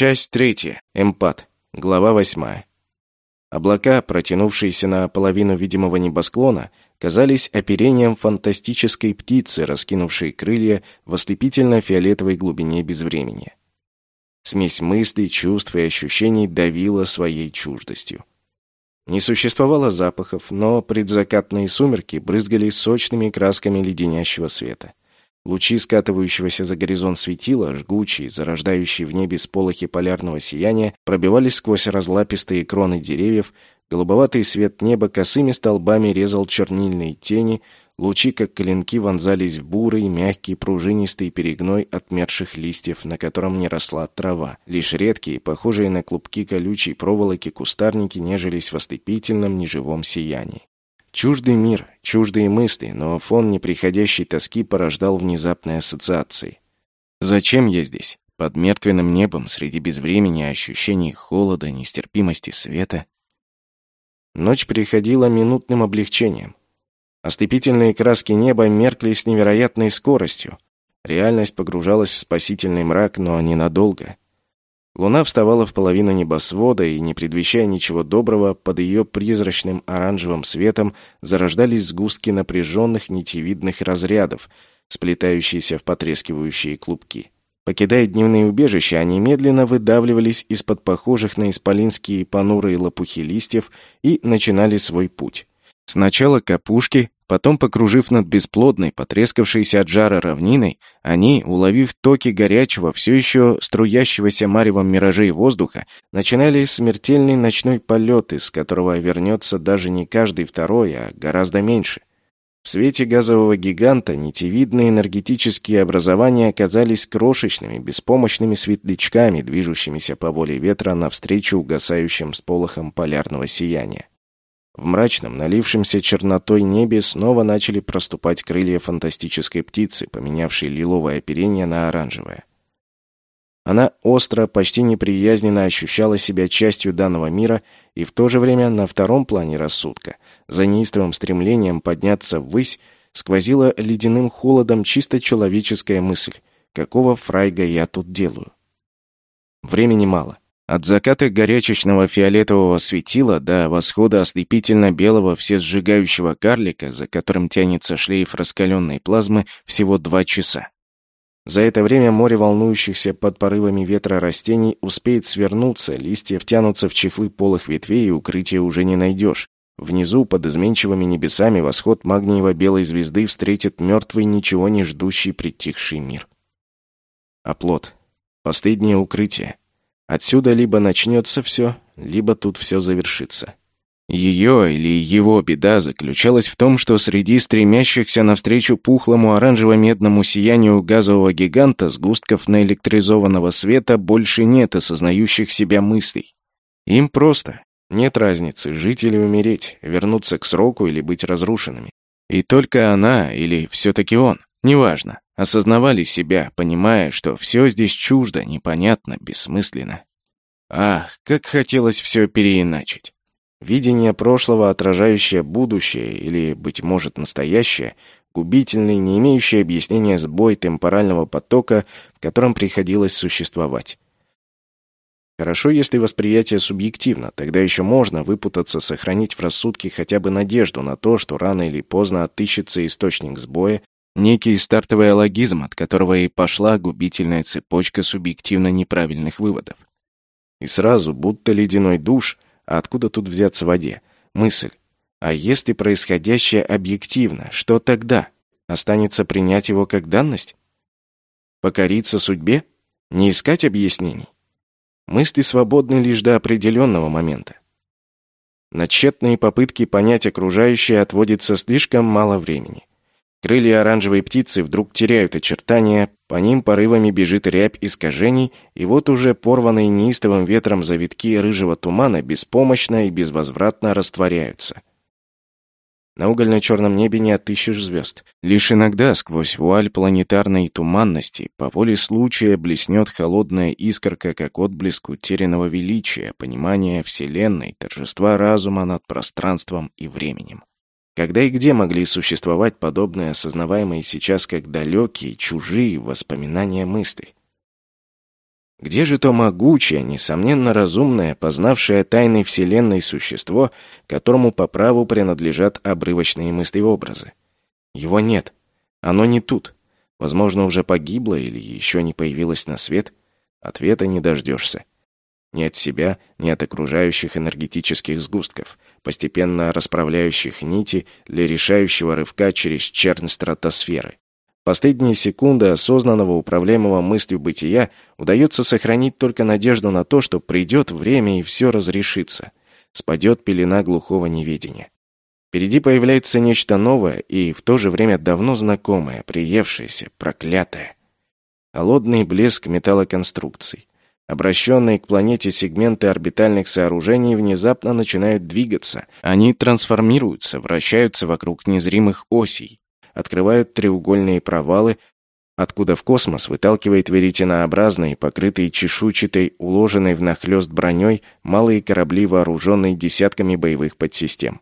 Часть третья. Эмпат. Глава восьмая. Облака, протянувшиеся на половину видимого небосклона, казались оперением фантастической птицы, раскинувшей крылья в ослепительно-фиолетовой глубине безвремени. Смесь мыслей, чувств и ощущений давила своей чуждостью. Не существовало запахов, но предзакатные сумерки брызгали сочными красками леденящего света. Лучи скатывающегося за горизонт светила, жгучие, зарождающие в небе сполохи полярного сияния, пробивались сквозь разлапистые кроны деревьев, голубоватый свет неба косыми столбами резал чернильные тени, лучи, как клинки, вонзались в бурый, мягкий, пружинистый перегной отмерших листьев, на котором не росла трава. Лишь редкие, похожие на клубки колючей проволоки, кустарники нежились в ослепительном неживом сиянии. Чуждый мир, чуждые мысли, но фон неприходящей тоски порождал внезапные ассоциации. Зачем я здесь? Под мертвенным небом, среди безвремени, ощущений холода, нестерпимости света. Ночь приходила минутным облегчением. Ослепительные краски неба меркли с невероятной скоростью. Реальность погружалась в спасительный мрак, но ненадолго. Луна вставала в половину небосвода, и, не предвещая ничего доброго, под ее призрачным оранжевым светом зарождались сгустки напряженных нитевидных разрядов, сплетающиеся в потрескивающие клубки. Покидая дневные убежища, они медленно выдавливались из-под похожих на исполинские понурые лопухи листьев и начинали свой путь. Сначала к опушке, Потом, покружив над бесплодной, потрескавшейся от жара равниной, они, уловив токи горячего, все еще струящегося маревом миражей воздуха, начинали смертельный ночной полет, из которого вернется даже не каждый второй, а гораздо меньше. В свете газового гиганта нитевидные энергетические образования оказались крошечными, беспомощными светлячками, движущимися по воле ветра навстречу угасающим сполохам полярного сияния. В мрачном, налившемся чернотой небе снова начали проступать крылья фантастической птицы, поменявшей лиловое оперение на оранжевое. Она остро, почти неприязненно ощущала себя частью данного мира и в то же время на втором плане рассудка, за неистовым стремлением подняться ввысь, сквозила ледяным холодом чисто человеческая мысль «Какого фрайга я тут делаю?» Времени мало. От заката горячечного фиолетового светила до восхода ослепительно-белого всесжигающего карлика, за которым тянется шлейф раскаленной плазмы, всего два часа. За это время море волнующихся под порывами ветра растений успеет свернуться, листья втянутся в чехлы полых ветвей, и укрытия уже не найдешь. Внизу, под изменчивыми небесами, восход магниево-белой звезды встретит мертвый, ничего не ждущий притихший мир. Оплот. Последнее укрытие. Отсюда либо начнется все, либо тут все завершится. Ее или его беда заключалась в том, что среди стремящихся навстречу пухлому оранжево-медному сиянию газового гиганта сгустков наэлектризованного света больше нет осознающих себя мыслей. Им просто. Нет разницы, жить или умереть, вернуться к сроку или быть разрушенными. И только она или все-таки он, неважно, осознавали себя, понимая, что все здесь чуждо, непонятно, бессмысленно. Ах, как хотелось все переиначить. Видение прошлого, отражающее будущее или, быть может, настоящее, губительный, не имеющий объяснения сбой темпорального потока, в котором приходилось существовать. Хорошо, если восприятие субъективно, тогда еще можно выпутаться, сохранить в рассудке хотя бы надежду на то, что рано или поздно отыщется источник сбоя, Некий стартовый алогизм, от которого и пошла губительная цепочка субъективно неправильных выводов. И сразу, будто ледяной душ, а откуда тут взяться в воде? Мысль. А если происходящее объективно, что тогда? Останется принять его как данность? Покориться судьбе? Не искать объяснений? Мысли свободны лишь до определенного момента. На тщетные попытки понять окружающее отводится слишком мало времени. Крылья оранжевой птицы вдруг теряют очертания, по ним порывами бежит рябь искажений, и вот уже порванные неистовым ветром завитки рыжего тумана беспомощно и безвозвратно растворяются. На угольно-черном небе не отыщешь звезд. Лишь иногда сквозь вуаль планетарной туманности по воле случая блеснет холодная искорка, как отблеск утерянного величия, понимания Вселенной, торжества разума над пространством и временем. Когда и где могли существовать подобные осознаваемые сейчас как далекие, чужие воспоминания мысли? Где же то могучее, несомненно разумное, познавшее тайны Вселенной существо, которому по праву принадлежат обрывочные мысли-образы? Его нет. Оно не тут. Возможно, уже погибло или еще не появилось на свет. Ответа не дождешься. Ни от себя, ни от окружающих энергетических сгустков, постепенно расправляющих нити для решающего рывка через чернь стратосферы. Последние секунды осознанного управляемого мыслью бытия удается сохранить только надежду на то, что придет время и все разрешится. Спадет пелена глухого неведения. Впереди появляется нечто новое и в то же время давно знакомое, приевшееся, проклятое. Холодный блеск металлоконструкций. Обращенные к планете сегменты орбитальных сооружений внезапно начинают двигаться. Они трансформируются, вращаются вокруг незримых осей, открывают треугольные провалы, откуда в космос выталкивает веретенообразные, покрытые чешуйчатой, уложенной внахлёст броней, малые корабли, вооруженные десятками боевых подсистем.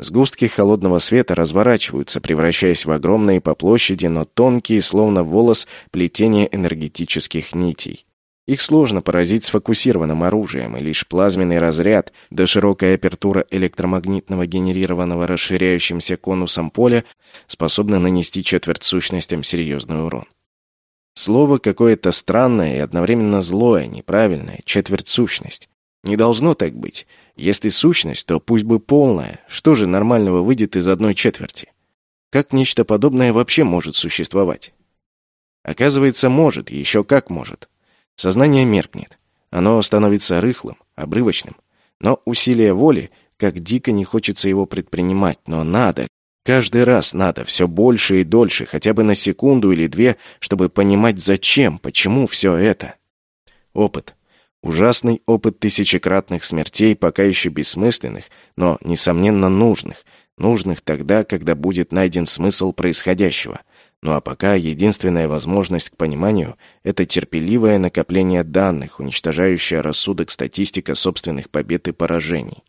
Сгустки холодного света разворачиваются, превращаясь в огромные по площади, но тонкие, словно волос, плетения энергетических нитей. Их сложно поразить сфокусированным оружием, и лишь плазменный разряд да широкая апертура электромагнитного генерированного расширяющимся конусом поля способны нанести четверть сущностям серьезный урон. Слово какое-то странное и одновременно злое, неправильное, четверть сущность. Не должно так быть. Если сущность, то пусть бы полная. Что же нормального выйдет из одной четверти? Как нечто подобное вообще может существовать? Оказывается, может, еще как может. Сознание меркнет. Оно становится рыхлым, обрывочным. Но усилие воли, как дико не хочется его предпринимать, но надо. Каждый раз надо, все больше и дольше, хотя бы на секунду или две, чтобы понимать, зачем, почему все это. Опыт. Ужасный опыт тысячекратных смертей, пока еще бессмысленных, но, несомненно, нужных. Нужных тогда, когда будет найден смысл происходящего – ну а пока единственная возможность к пониманию – это терпеливое накопление данных, уничтожающее рассудок статистика собственных побед и поражений.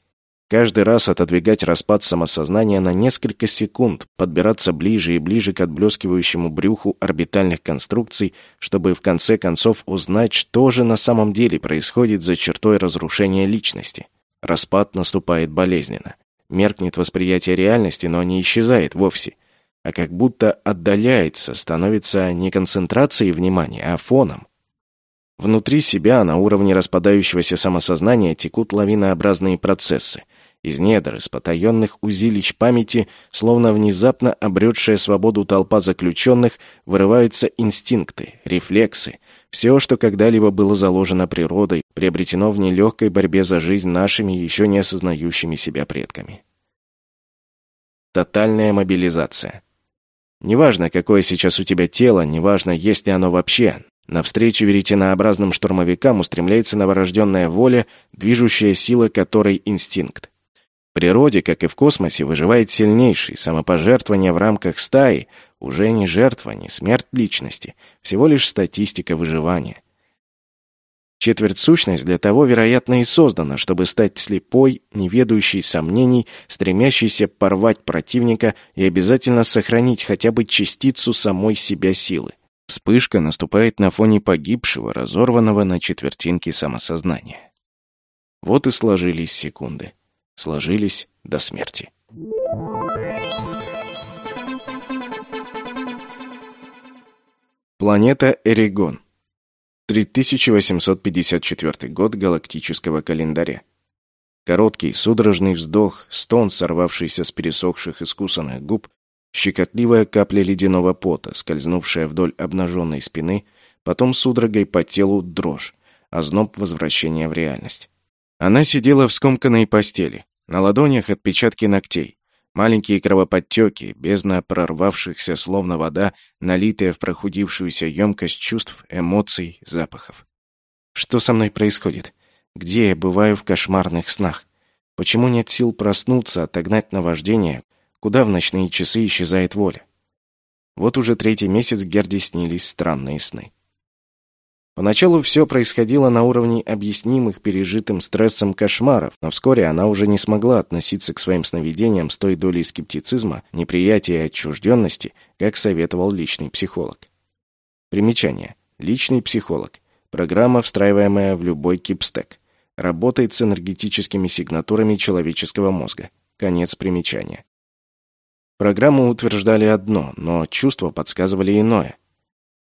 Каждый раз отодвигать распад самосознания на несколько секунд, подбираться ближе и ближе к отблескивающему брюху орбитальных конструкций, чтобы в конце концов узнать, что же на самом деле происходит за чертой разрушения личности. Распад наступает болезненно. Меркнет восприятие реальности, но не исчезает вовсе – а как будто отдаляется, становится не концентрацией внимания, а фоном. Внутри себя, на уровне распадающегося самосознания, текут лавинообразные процессы. Из недр, из потаенных узилищ памяти, словно внезапно обретшая свободу толпа заключенных, вырываются инстинкты, рефлексы, все, что когда-либо было заложено природой, приобретено в нелегкой борьбе за жизнь нашими еще не осознающими себя предками. Тотальная мобилизация. Неважно, какое сейчас у тебя тело, неважно, есть ли оно вообще. Навстречу веретенообразным штурмовикам устремляется новорожденная воля, движущая сила которой инстинкт. В природе, как и в космосе, выживает сильнейший, самопожертвование в рамках стаи уже не жертва, не смерть личности, всего лишь статистика выживания. Четверть сущность для того, вероятно, и создана, чтобы стать слепой, неведающей сомнений, стремящейся порвать противника и обязательно сохранить хотя бы частицу самой себя силы. Вспышка наступает на фоне погибшего, разорванного на четвертинки самосознания. Вот и сложились секунды. Сложились до смерти. Планета Эригон. 3854 год галактического календаря. Короткий, судорожный вздох, стон, сорвавшийся с пересохших искусанных губ, щекотливая капля ледяного пота, скользнувшая вдоль обнаженной спины, потом судорогой по телу дрожь, озноб возвращения в реальность. Она сидела в скомканной постели, на ладонях отпечатки ногтей, Маленькие кровоподтеки, бездна прорвавшихся, словно вода, налитая в прохудившуюся емкость чувств, эмоций, запахов. Что со мной происходит? Где я бываю в кошмарных снах? Почему нет сил проснуться, отогнать наваждение? Куда в ночные часы исчезает воля? Вот уже третий месяц Герде снились странные сны. Поначалу все происходило на уровне объяснимых пережитым стрессом кошмаров, но вскоре она уже не смогла относиться к своим сновидениям с той долей скептицизма, неприятия и отчужденности, как советовал личный психолог. Примечание. Личный психолог. Программа, встраиваемая в любой кипстек. Работает с энергетическими сигнатурами человеческого мозга. Конец примечания. Программу утверждали одно, но чувства подсказывали иное.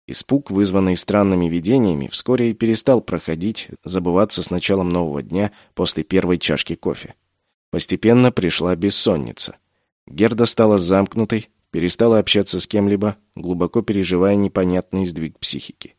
Испуг, вызванный странными видениями, вскоре перестал проходить, забываться с началом нового дня после первой чашки кофе. Постепенно пришла бессонница. Герда стала замкнутой, перестала общаться с кем-либо, глубоко переживая непонятный сдвиг психики.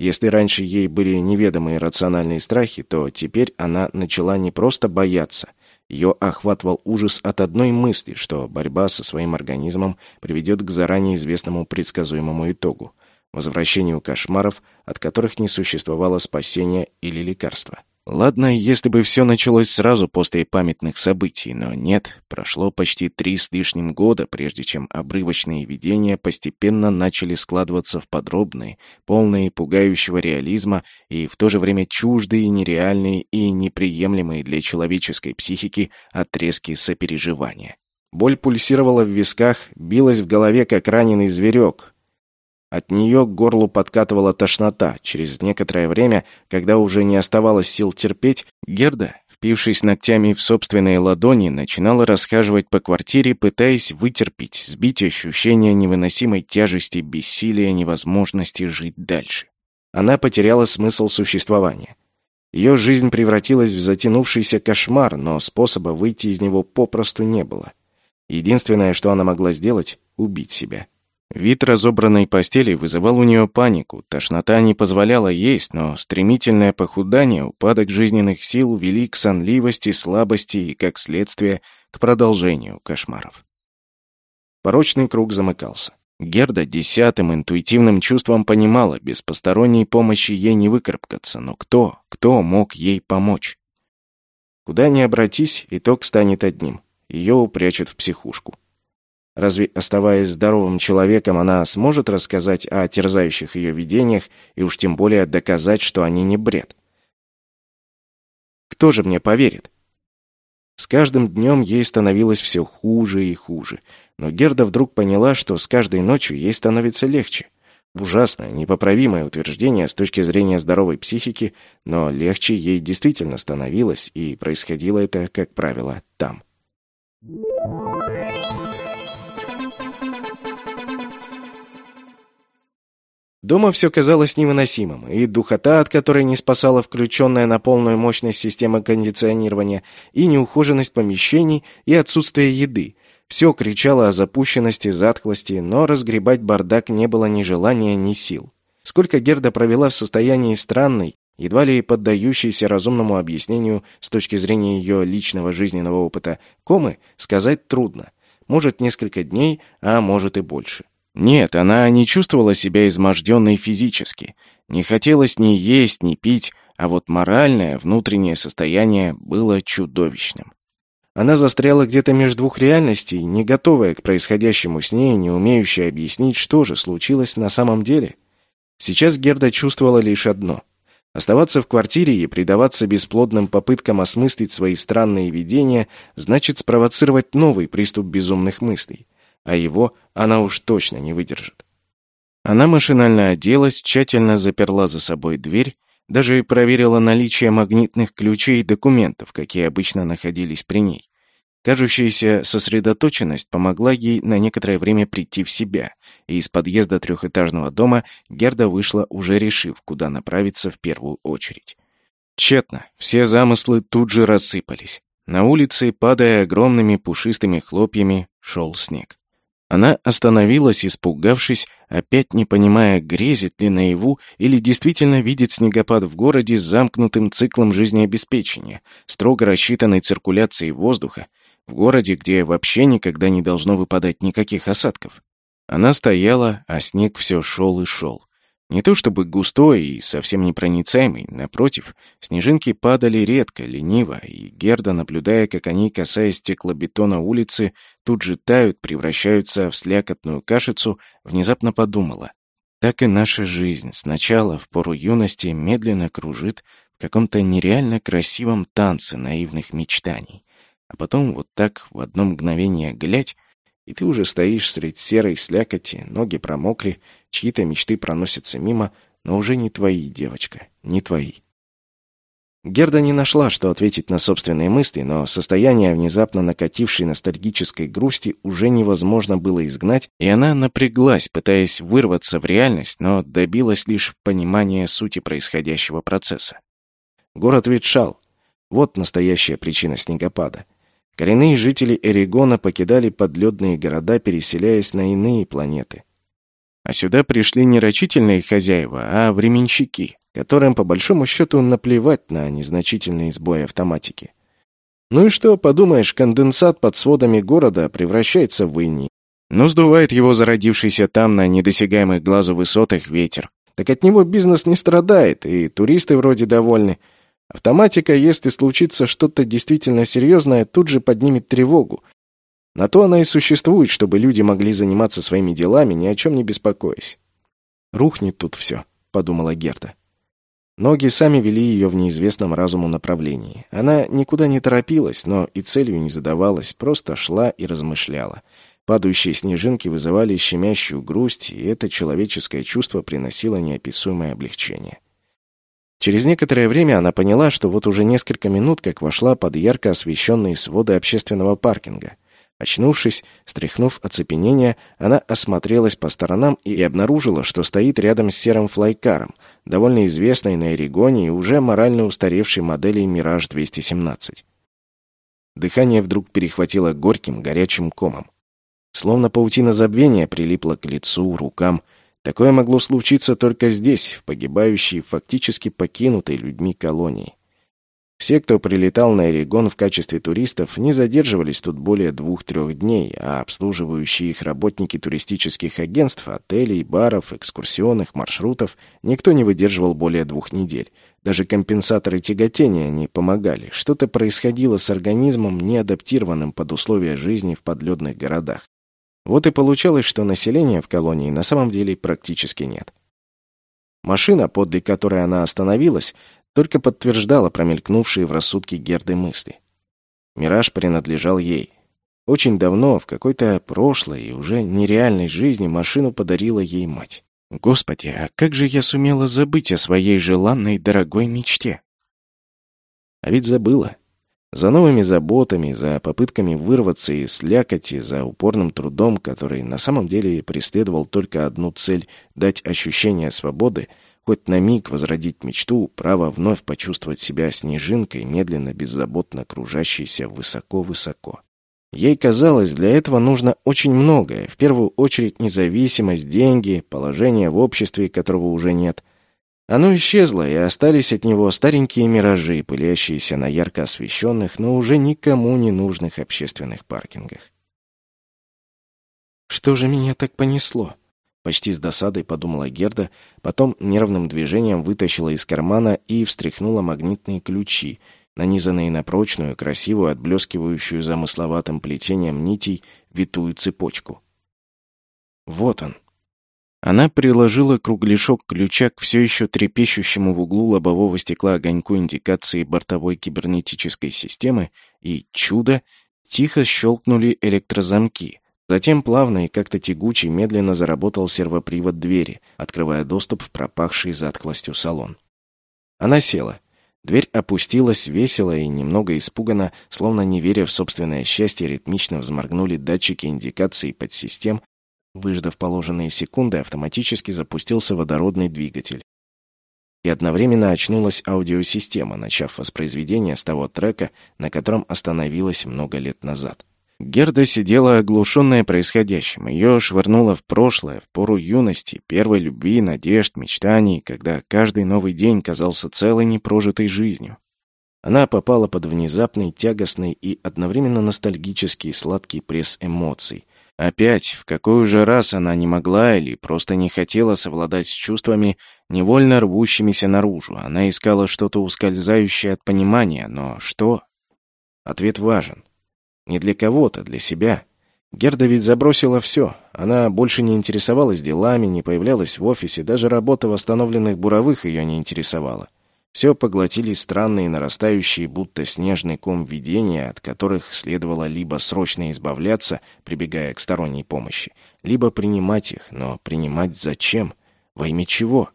Если раньше ей были неведомые рациональные страхи, то теперь она начала не просто бояться. Ее охватывал ужас от одной мысли, что борьба со своим организмом приведет к заранее известному предсказуемому итогу – возвращению кошмаров, от которых не существовало спасения или лекарства. Ладно, если бы все началось сразу после памятных событий, но нет, прошло почти три с лишним года, прежде чем обрывочные видения постепенно начали складываться в подробные, полные пугающего реализма и в то же время чуждые, нереальные и неприемлемые для человеческой психики отрезки сопереживания. Боль пульсировала в висках, билась в голове, как раненый зверек, от нее к горлу подкатывала тошнота. Через некоторое время, когда уже не оставалось сил терпеть, Герда, впившись ногтями в собственные ладони, начинала расхаживать по квартире, пытаясь вытерпеть, сбить ощущение невыносимой тяжести, бессилия, невозможности жить дальше. Она потеряла смысл существования. Ее жизнь превратилась в затянувшийся кошмар, но способа выйти из него попросту не было. Единственное, что она могла сделать — убить себя. Вид разобранной постели вызывал у нее панику, тошнота не позволяла есть, но стремительное похудание, упадок жизненных сил вели к сонливости, слабости и, как следствие, к продолжению кошмаров. Порочный круг замыкался. Герда десятым интуитивным чувством понимала, без посторонней помощи ей не выкарабкаться, но кто, кто мог ей помочь? Куда ни обратись, итог станет одним. Ее упрячут в психушку. Разве, оставаясь здоровым человеком, она сможет рассказать о терзающих ее видениях и уж тем более доказать, что они не бред? Кто же мне поверит? С каждым днем ей становилось все хуже и хуже. Но Герда вдруг поняла, что с каждой ночью ей становится легче. Ужасное, непоправимое утверждение с точки зрения здоровой психики, но легче ей действительно становилось, и происходило это, как правило, там. Дома все казалось невыносимым, и духота, от которой не спасала включенная на полную мощность система кондиционирования, и неухоженность помещений, и отсутствие еды. Все кричало о запущенности, затхлости, но разгребать бардак не было ни желания, ни сил. Сколько Герда провела в состоянии странной, едва ли поддающейся разумному объяснению с точки зрения ее личного жизненного опыта, комы, сказать трудно. Может, несколько дней, а может и больше. Нет, она не чувствовала себя изможденной физически. Не хотелось ни есть, ни пить, а вот моральное, внутреннее состояние было чудовищным. Она застряла где-то между двух реальностей, не готовая к происходящему с ней, не умеющая объяснить, что же случилось на самом деле. Сейчас Герда чувствовала лишь одно. Оставаться в квартире и предаваться бесплодным попыткам осмыслить свои странные видения значит спровоцировать новый приступ безумных мыслей а его она уж точно не выдержит. Она машинально оделась, тщательно заперла за собой дверь, даже проверила наличие магнитных ключей и документов, какие обычно находились при ней. Кажущаяся сосредоточенность помогла ей на некоторое время прийти в себя, и из подъезда трехэтажного дома Герда вышла, уже решив, куда направиться в первую очередь. Тщетно, все замыслы тут же рассыпались. На улице, падая огромными пушистыми хлопьями, шел снег. Она остановилась, испугавшись, опять не понимая, грезит ли наяву или действительно видит снегопад в городе с замкнутым циклом жизнеобеспечения, строго рассчитанной циркуляцией воздуха, в городе, где вообще никогда не должно выпадать никаких осадков. Она стояла, а снег все шел и шел. Не то чтобы густой и совсем непроницаемый, напротив, снежинки падали редко, лениво, и Герда, наблюдая, как они, касаясь стеклобетона улицы, тут же тают, превращаются в слякотную кашицу, внезапно подумала. Так и наша жизнь сначала, в пору юности, медленно кружит в каком-то нереально красивом танце наивных мечтаний. А потом вот так, в одно мгновение глядь, и ты уже стоишь средь серой слякоти, ноги промокли, чьи-то мечты проносятся мимо, но уже не твои, девочка, не твои. Герда не нашла, что ответить на собственные мысли, но состояние внезапно накатившей ностальгической грусти уже невозможно было изгнать, и она напряглась, пытаясь вырваться в реальность, но добилась лишь понимания сути происходящего процесса. Город ветшал. Вот настоящая причина снегопада. Коренные жители Эригона покидали подледные города, переселяясь на иные планеты. А сюда пришли не рачительные хозяева, а временщики, которым по большому счету наплевать на незначительные сбои автоматики. Ну и что, подумаешь, конденсат под сводами города превращается в иней. Но сдувает его зародившийся там на недосягаемых глазу высотах ветер. Так от него бизнес не страдает, и туристы вроде довольны. Автоматика, если случится что-то действительно серьезное, тут же поднимет тревогу, на то она и существует, чтобы люди могли заниматься своими делами, ни о чем не беспокоясь. «Рухнет тут все», — подумала Герда. Ноги сами вели ее в неизвестном разуму направлении. Она никуда не торопилась, но и целью не задавалась, просто шла и размышляла. Падающие снежинки вызывали щемящую грусть, и это человеческое чувство приносило неописуемое облегчение. Через некоторое время она поняла, что вот уже несколько минут как вошла под ярко освещенные своды общественного паркинга — Очнувшись, стряхнув оцепенение, она осмотрелась по сторонам и обнаружила, что стоит рядом с серым флайкаром, довольно известной на Эригоне и уже морально устаревшей модели «Мираж-217». Дыхание вдруг перехватило горьким, горячим комом. Словно паутина забвения прилипла к лицу, рукам. Такое могло случиться только здесь, в погибающей, фактически покинутой людьми колонии. Все, кто прилетал на Эригон в качестве туристов, не задерживались тут более двух-трех дней, а обслуживающие их работники туристических агентств, отелей, баров, экскурсионных маршрутов никто не выдерживал более двух недель. Даже компенсаторы тяготения не помогали. Что-то происходило с организмом, не адаптированным под условия жизни в подледных городах. Вот и получалось, что населения в колонии на самом деле практически нет. Машина, подле которой она остановилась, только подтверждала промелькнувшие в рассудке Герды мысли. Мираж принадлежал ей. Очень давно, в какой-то прошлой и уже нереальной жизни, машину подарила ей мать. Господи, а как же я сумела забыть о своей желанной дорогой мечте? А ведь забыла. За новыми заботами, за попытками вырваться из слякоти, за упорным трудом, который на самом деле преследовал только одну цель — дать ощущение свободы — хоть на миг возродить мечту, право вновь почувствовать себя снежинкой, медленно, беззаботно кружащейся высоко-высоко. Ей казалось, для этого нужно очень многое, в первую очередь независимость, деньги, положение в обществе, которого уже нет. Оно исчезло, и остались от него старенькие миражи, пылящиеся на ярко освещенных, но уже никому не нужных общественных паркингах. Что же меня так понесло? Почти с досадой подумала Герда, потом нервным движением вытащила из кармана и встряхнула магнитные ключи, нанизанные на прочную, красивую, отблескивающую замысловатым плетением нитей витую цепочку. Вот он. Она приложила кругляшок ключа к все еще трепещущему в углу лобового стекла огоньку индикации бортовой кибернетической системы, и чудо, тихо щелкнули электрозамки, Затем плавно и как-то тягуче медленно заработал сервопривод двери, открывая доступ в пропахший затхлостью салон. Она села. Дверь опустилась весело и немного испуганно, словно не веря в собственное счастье, ритмично взморгнули датчики индикации подсистем. Выждав положенные секунды, автоматически запустился водородный двигатель. И одновременно очнулась аудиосистема, начав воспроизведение с того трека, на котором остановилась много лет назад. Герда сидела оглушенная происходящим. Ее швырнуло в прошлое, в пору юности, первой любви, надежд, мечтаний, когда каждый новый день казался целой непрожитой жизнью. Она попала под внезапный, тягостный и одновременно ностальгический сладкий пресс эмоций. Опять, в какой уже раз она не могла или просто не хотела совладать с чувствами, невольно рвущимися наружу. Она искала что-то ускользающее от понимания, но что? Ответ важен. Не для кого-то, для себя. Герда ведь забросила все. Она больше не интересовалась делами, не появлялась в офисе, даже работа восстановленных буровых ее не интересовала. Все поглотили странные нарастающие, будто снежный ком видения, от которых следовало либо срочно избавляться, прибегая к сторонней помощи, либо принимать их, но принимать зачем? Во имя чего?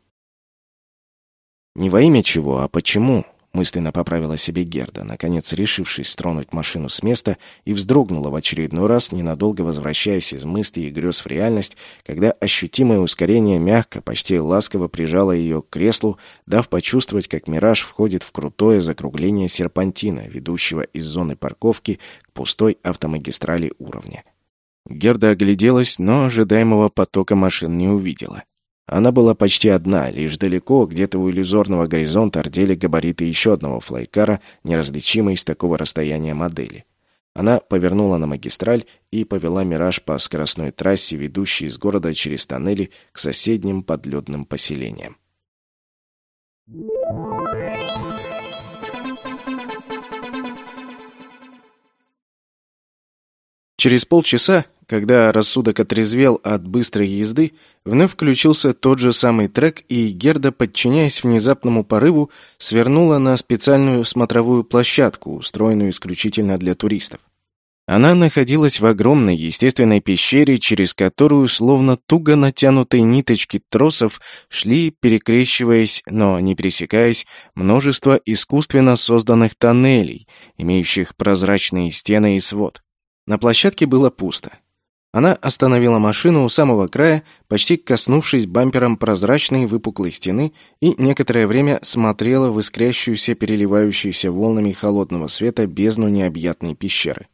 Не во имя чего, а почему? Мысленно поправила себе Герда, наконец решившись стронуть машину с места, и вздрогнула в очередной раз, ненадолго возвращаясь из мыслей и грез в реальность, когда ощутимое ускорение мягко, почти ласково прижало ее к креслу, дав почувствовать, как мираж входит в крутое закругление серпантина, ведущего из зоны парковки к пустой автомагистрали уровня. Герда огляделась, но ожидаемого потока машин не увидела. Она была почти одна, лишь далеко, где-то у иллюзорного горизонта рдели габариты еще одного флайкара, неразличимой с такого расстояния модели. Она повернула на магистраль и повела «Мираж» по скоростной трассе, ведущей из города через тоннели к соседним подледным поселениям. Через полчаса когда рассудок отрезвел от быстрой езды, вновь включился тот же самый трек, и Герда, подчиняясь внезапному порыву, свернула на специальную смотровую площадку, устроенную исключительно для туристов. Она находилась в огромной естественной пещере, через которую, словно туго натянутые ниточки тросов, шли, перекрещиваясь, но не пересекаясь, множество искусственно созданных тоннелей, имеющих прозрачные стены и свод. На площадке было пусто. Она остановила машину у самого края, почти коснувшись бампером прозрачной выпуклой стены, и некоторое время смотрела в искрящуюся, переливающуюся волнами холодного света бездну необъятной пещеры.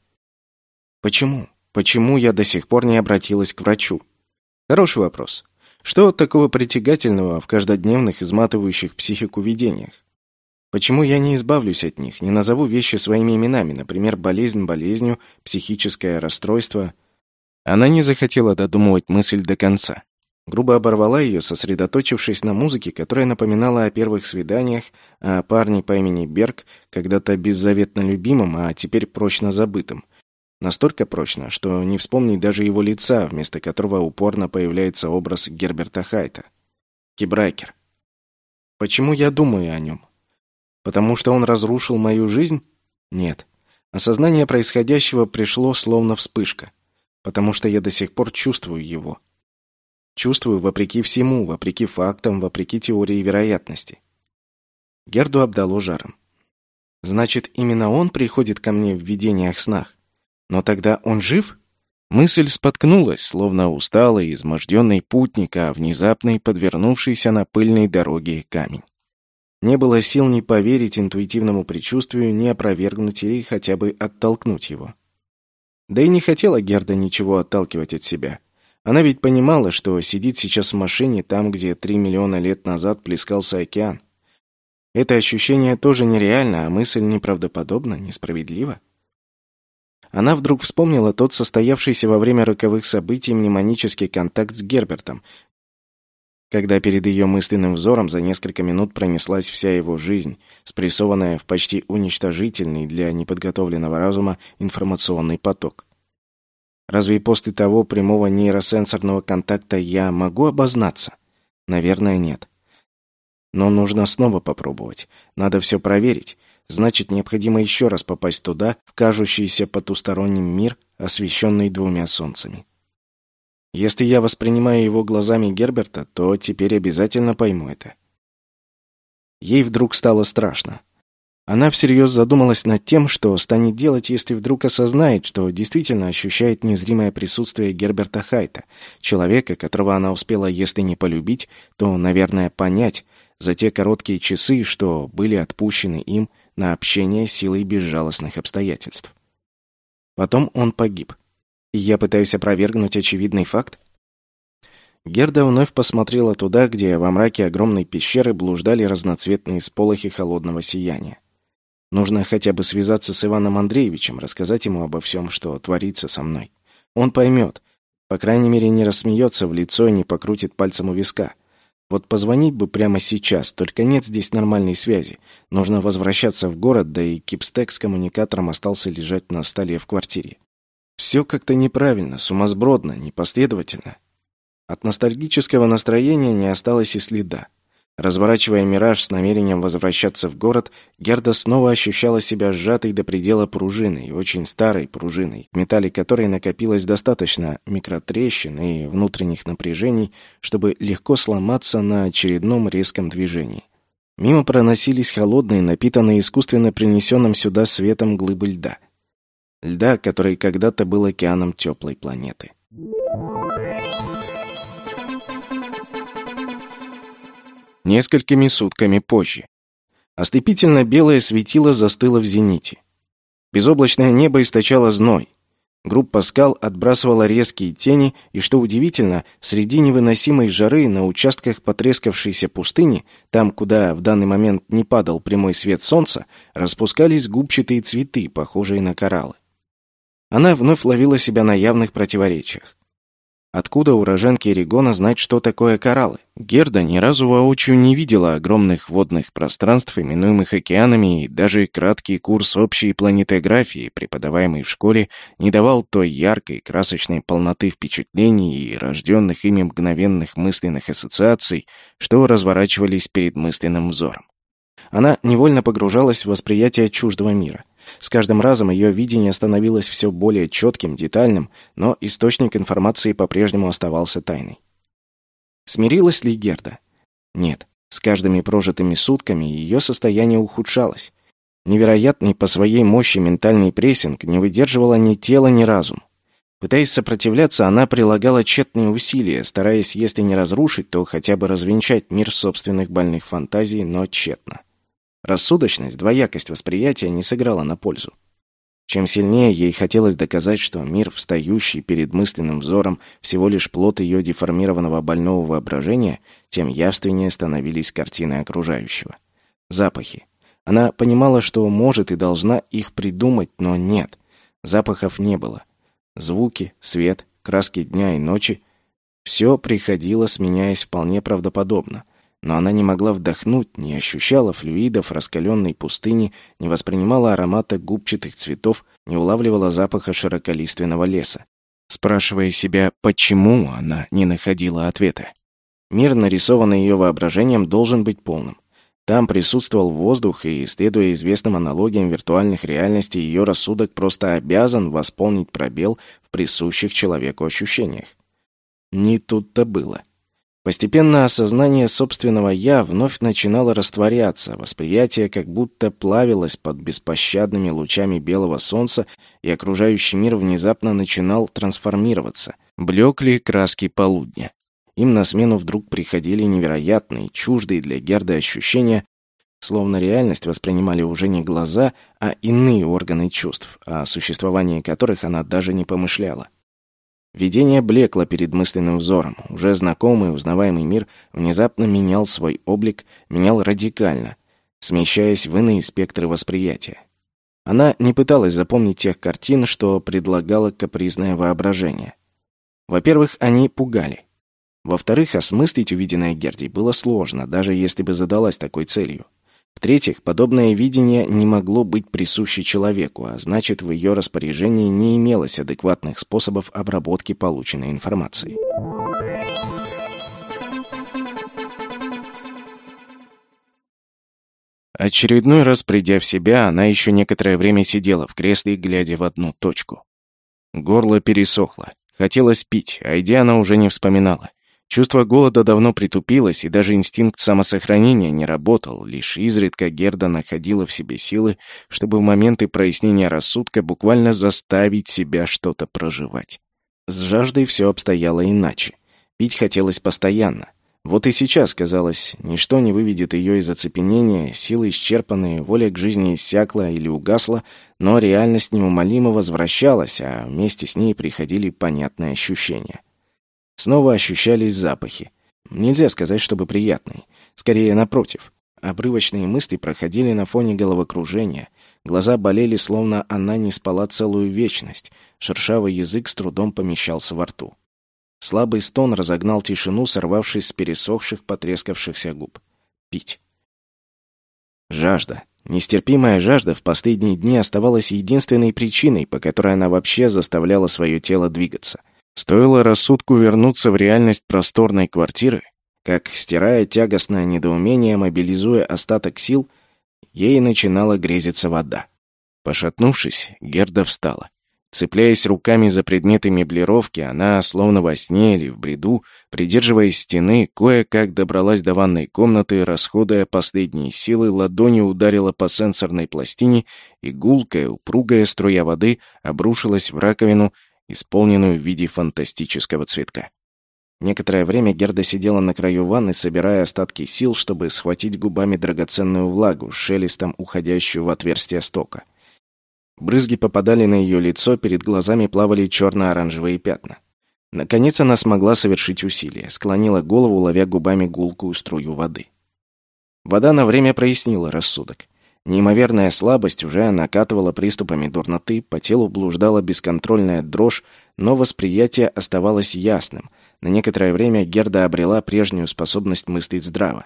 Почему? Почему я до сих пор не обратилась к врачу? Хороший вопрос. Что такого притягательного в каждодневных изматывающих психику видениях? Почему я не избавлюсь от них, не назову вещи своими именами, например, болезнь болезнью, психическое расстройство – она не захотела додумывать мысль до конца. Грубо оборвала ее, сосредоточившись на музыке, которая напоминала о первых свиданиях, о парне по имени Берг, когда-то беззаветно любимом, а теперь прочно забытым. Настолько прочно, что не вспомнить даже его лица, вместо которого упорно появляется образ Герберта Хайта. Кибрайкер. Почему я думаю о нем? Потому что он разрушил мою жизнь? Нет. Осознание происходящего пришло словно вспышка потому что я до сих пор чувствую его. Чувствую вопреки всему, вопреки фактам, вопреки теории вероятности. Герду обдало жаром. Значит, именно он приходит ко мне в видениях-снах. Но тогда он жив? Мысль споткнулась, словно усталый, изможденный путник, а внезапный, подвернувшийся на пыльной дороге камень. Не было сил ни поверить интуитивному предчувствию, ни опровергнуть или хотя бы оттолкнуть его. Да и не хотела Герда ничего отталкивать от себя. Она ведь понимала, что сидит сейчас в машине там, где три миллиона лет назад плескался океан. Это ощущение тоже нереально, а мысль неправдоподобна, несправедлива. Она вдруг вспомнила тот состоявшийся во время роковых событий мнемонический контакт с Гербертом, когда перед ее мысленным взором за несколько минут пронеслась вся его жизнь, спрессованная в почти уничтожительный для неподготовленного разума информационный поток. Разве после того прямого нейросенсорного контакта я могу обознаться? Наверное, нет. Но нужно снова попробовать. Надо все проверить. Значит, необходимо еще раз попасть туда, в кажущийся потусторонним мир, освещенный двумя солнцами. Если я воспринимаю его глазами Герберта, то теперь обязательно пойму это. Ей вдруг стало страшно. Она всерьез задумалась над тем, что станет делать, если вдруг осознает, что действительно ощущает незримое присутствие Герберта Хайта, человека, которого она успела, если не полюбить, то, наверное, понять за те короткие часы, что были отпущены им на общение силой безжалостных обстоятельств. Потом он погиб. Я пытаюсь опровергнуть очевидный факт? Герда вновь посмотрела туда, где во мраке огромной пещеры блуждали разноцветные сполохи холодного сияния. Нужно хотя бы связаться с Иваном Андреевичем, рассказать ему обо всем, что творится со мной. Он поймет. По крайней мере, не рассмеется в лицо и не покрутит пальцем у виска. Вот позвонить бы прямо сейчас, только нет здесь нормальной связи. Нужно возвращаться в город, да и кипстек с коммуникатором остался лежать на столе в квартире. Все как-то неправильно, сумасбродно, непоследовательно. От ностальгического настроения не осталось и следа. Разворачивая мираж с намерением возвращаться в город, Герда снова ощущала себя сжатой до предела пружиной, очень старой пружиной, в металле которой накопилось достаточно микротрещин и внутренних напряжений, чтобы легко сломаться на очередном резком движении. Мимо проносились холодные, напитанные искусственно принесенным сюда светом глыбы льда. Льда, который когда-то был океаном теплой планеты. Несколькими сутками позже. Ослепительно белое светило застыло в зените. Безоблачное небо источало зной. Группа скал отбрасывала резкие тени, и, что удивительно, среди невыносимой жары на участках потрескавшейся пустыни, там, куда в данный момент не падал прямой свет солнца, распускались губчатые цветы, похожие на кораллы. Она вновь ловила себя на явных противоречиях. Откуда уроженке Регона знать, что такое кораллы? Герда ни разу воочию не видела огромных водных пространств, именуемых океанами, и даже краткий курс общей планетографии, преподаваемый в школе, не давал той яркой, красочной полноты впечатлений и рожденных ими мгновенных мысленных ассоциаций, что разворачивались перед мысленным взором. Она невольно погружалась в восприятие чуждого мира — с каждым разом ее видение становилось все более четким, детальным, но источник информации по-прежнему оставался тайной. Смирилась ли Герда? Нет. С каждыми прожитыми сутками ее состояние ухудшалось. Невероятный по своей мощи ментальный прессинг не выдерживало ни тело, ни разум. Пытаясь сопротивляться, она прилагала тщетные усилия, стараясь, если не разрушить, то хотя бы развенчать мир собственных больных фантазий, но тщетно. Рассудочность, двоякость восприятия не сыграла на пользу. Чем сильнее ей хотелось доказать, что мир, встающий перед мысленным взором, всего лишь плод ее деформированного больного воображения, тем явственнее становились картины окружающего. Запахи. Она понимала, что может и должна их придумать, но нет. Запахов не было. Звуки, свет, краски дня и ночи — все приходило, сменяясь вполне правдоподобно — но она не могла вдохнуть, не ощущала флюидов раскаленной пустыни, не воспринимала аромата губчатых цветов, не улавливала запаха широколиственного леса. Спрашивая себя, почему она не находила ответа. Мир, нарисованный ее воображением, должен быть полным. Там присутствовал воздух, и, следуя известным аналогиям виртуальных реальностей, ее рассудок просто обязан восполнить пробел в присущих человеку ощущениях. Не тут-то было. Постепенно осознание собственного «я» вновь начинало растворяться, восприятие как будто плавилось под беспощадными лучами белого солнца, и окружающий мир внезапно начинал трансформироваться. Блекли краски полудня. Им на смену вдруг приходили невероятные, чуждые для Герды ощущения, словно реальность воспринимали уже не глаза, а иные органы чувств, о существовании которых она даже не помышляла. Видение блекло перед мысленным взором. Уже знакомый, узнаваемый мир внезапно менял свой облик, менял радикально, смещаясь в иные спектры восприятия. Она не пыталась запомнить тех картин, что предлагало капризное воображение. Во-первых, они пугали. Во-вторых, осмыслить увиденное Герди было сложно, даже если бы задалась такой целью. В-третьих, подобное видение не могло быть присуще человеку, а значит, в ее распоряжении не имелось адекватных способов обработки полученной информации. Очередной раз придя в себя, она еще некоторое время сидела в кресле, глядя в одну точку. Горло пересохло. Хотелось пить, а идея она уже не вспоминала. Чувство голода давно притупилось, и даже инстинкт самосохранения не работал, лишь изредка Герда находила в себе силы, чтобы в моменты прояснения рассудка буквально заставить себя что-то проживать. С жаждой все обстояло иначе. Пить хотелось постоянно. Вот и сейчас, казалось, ничто не выведет ее из оцепенения, силы исчерпанные, воля к жизни иссякла или угасла, но реальность неумолимо возвращалась, а вместе с ней приходили понятные ощущения. Снова ощущались запахи. Нельзя сказать, чтобы приятные. Скорее, напротив. Обрывочные мысли проходили на фоне головокружения. Глаза болели, словно она не спала целую вечность. Шершавый язык с трудом помещался во рту. Слабый стон разогнал тишину, сорвавшись с пересохших, потрескавшихся губ. Пить. Жажда. Нестерпимая жажда в последние дни оставалась единственной причиной, по которой она вообще заставляла свое тело двигаться — Стоило рассудку вернуться в реальность просторной квартиры, как, стирая тягостное недоумение, мобилизуя остаток сил, ей начинала грезиться вода. Пошатнувшись, Герда встала. Цепляясь руками за предметы меблировки, она, словно во сне или в бреду, придерживаясь стены, кое-как добралась до ванной комнаты, расходуя последние силы, ладонью ударила по сенсорной пластине, и гулкая, упругая струя воды обрушилась в раковину, исполненную в виде фантастического цветка. Некоторое время Герда сидела на краю ванны, собирая остатки сил, чтобы схватить губами драгоценную влагу, шелестом уходящую в отверстие стока. Брызги попадали на ее лицо, перед глазами плавали черно-оранжевые пятна. Наконец она смогла совершить усилие, склонила голову, ловя губами гулкую струю воды. Вода на время прояснила рассудок. Неимоверная слабость уже накатывала приступами дурноты, по телу блуждала бесконтрольная дрожь, но восприятие оставалось ясным. На некоторое время Герда обрела прежнюю способность мыслить здраво.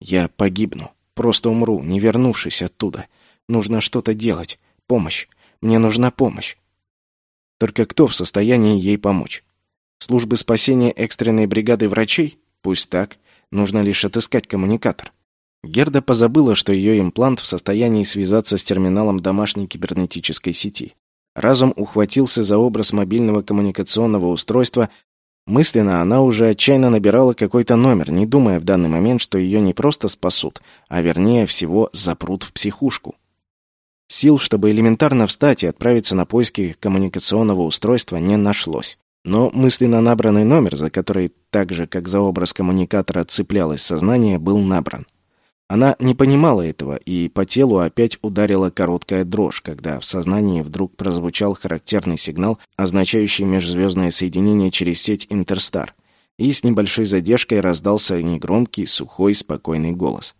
«Я погибну. Просто умру, не вернувшись оттуда. Нужно что-то делать. Помощь. Мне нужна помощь. Только кто в состоянии ей помочь? Службы спасения экстренной бригады врачей? Пусть так. Нужно лишь отыскать коммуникатор. Герда позабыла, что ее имплант в состоянии связаться с терминалом домашней кибернетической сети. Разум ухватился за образ мобильного коммуникационного устройства. Мысленно она уже отчаянно набирала какой-то номер, не думая в данный момент, что ее не просто спасут, а вернее всего запрут в психушку. Сил, чтобы элементарно встать и отправиться на поиски коммуникационного устройства, не нашлось. Но мысленно набранный номер, за который, так же как за образ коммуникатора цеплялось сознание, был набран. Она не понимала этого, и по телу опять ударила короткая дрожь, когда в сознании вдруг прозвучал характерный сигнал, означающий межзвездное соединение через сеть Интерстар, и с небольшой задержкой раздался негромкий, сухой, спокойный голос.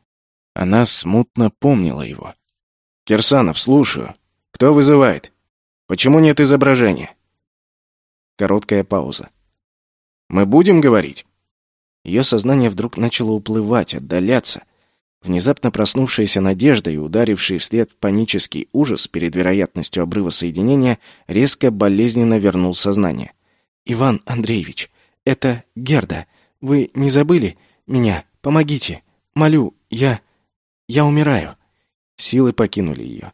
Она смутно помнила его. «Кирсанов, слушаю. Кто вызывает? Почему нет изображения?» Короткая пауза. «Мы будем говорить?» Ее сознание вдруг начало уплывать, отдаляться. Внезапно проснувшаяся надежда и ударивший вслед панический ужас перед вероятностью обрыва соединения резко болезненно вернул сознание. «Иван Андреевич, это Герда. Вы не забыли меня? Помогите. Молю, я... я умираю». Силы покинули ее.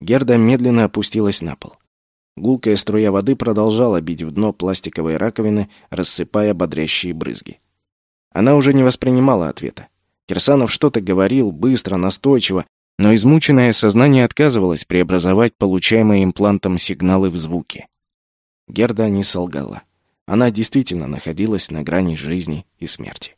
Герда медленно опустилась на пол. Гулкая струя воды продолжала бить в дно пластиковой раковины, рассыпая бодрящие брызги. Она уже не воспринимала ответа. Кирсанов что-то говорил, быстро, настойчиво, но измученное сознание отказывалось преобразовать получаемые имплантом сигналы в звуки. Герда не солгала. Она действительно находилась на грани жизни и смерти.